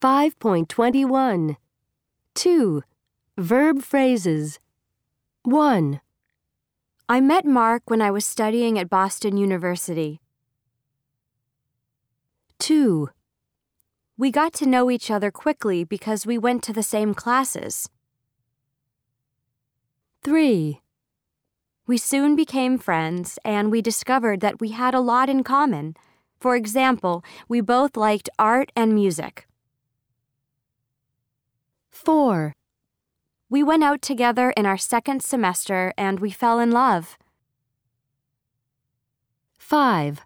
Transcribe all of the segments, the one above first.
5.21 2. Verb phrases 1, I met Mark when I was studying at Boston University. 2, We got to know each other quickly because we went to the same classes. 3, We soon became friends and we discovered that we had a lot in common. For example, we both liked art and music. 4, We went out together in our second semester and we fell in love. 5,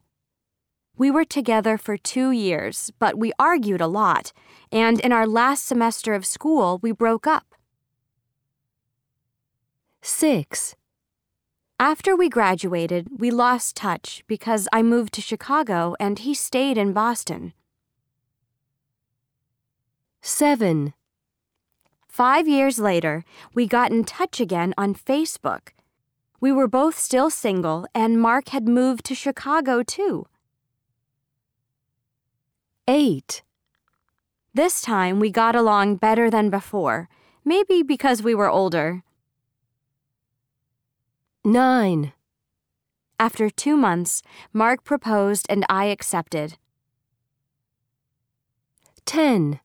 We were together for two years, but we argued a lot, and in our last semester of school, we broke up. 6, After we graduated, we lost touch because I moved to Chicago and he stayed in Boston. 7, Five years later, we got in touch again on Facebook. We were both still single, and Mark had moved to Chicago too. 8, This time, we got along better than before, maybe because we were older. 9, After two months, Mark proposed and I accepted. 10,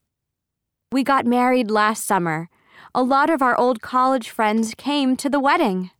We got married last summer. A lot of our old college friends came to the wedding.